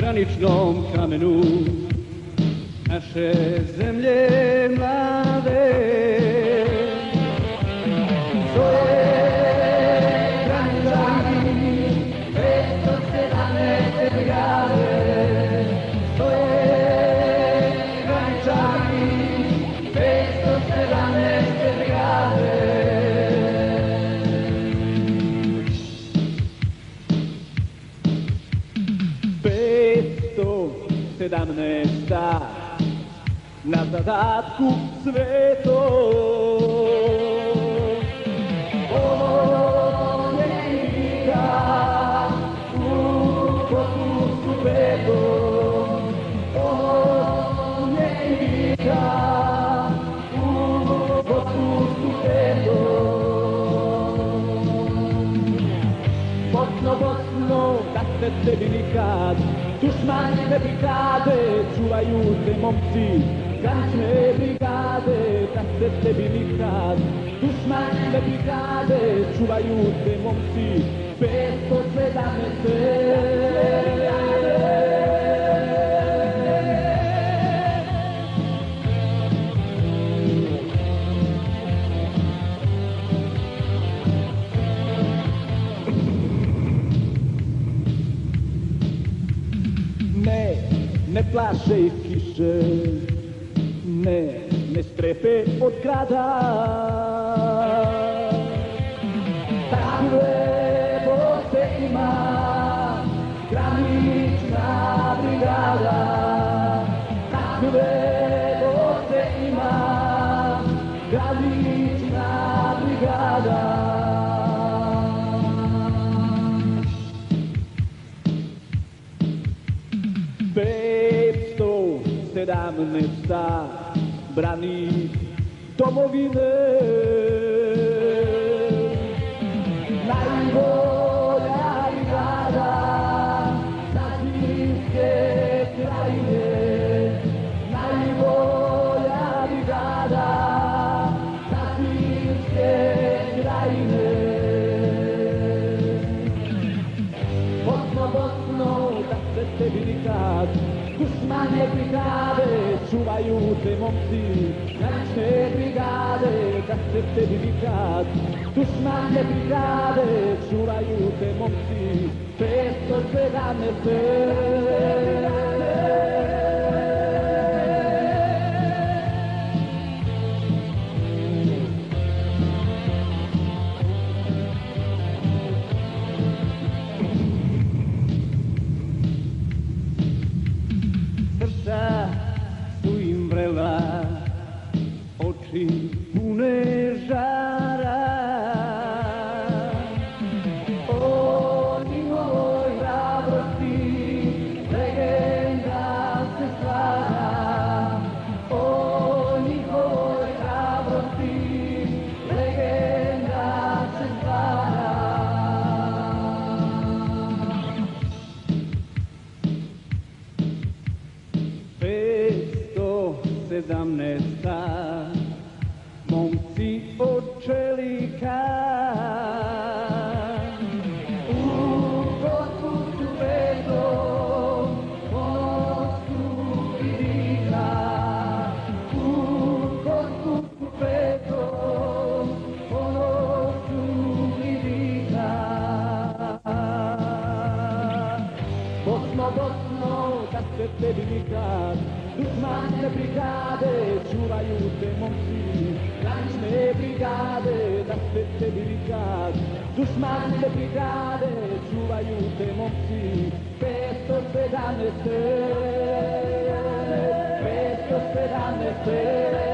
graniczną kamieniu nasze zemlje mlade. Sedamnesta na zadatku sveto. Ovo je igra u fokusu peto. Ovo je igra u fokusu peto. Bosno, Bosno, da se tebi nikad Dușmanii pe picade, ciulaiul de momci, Gančne brigáde, tak ste ste byli krát. Dušmani brigáde, čuvajú tie momci, bez Ναι, με πλασέχησες Ναι, ναι, στρέφε ο κράτας Granična brigada, tako je. se nám nestá braný domoviny. grandi brigate, su aiuto monti, grandi brigate, cassette di brigate, Düşmanla brigade, şurayı temonti, pesto selamete. Oči pune žara. O njihovoj hrabrosti legenda se stvara. O njihovoj hrabrosti legenda se stvara. Petsto sedamnesta momci od čelika debilitat Dușmane brigade, ciuraiu de monții Lanime brigade, dar pe debilitat Dușmane brigade, ciuraiu de monții Peste pedane pe, peste pedane pe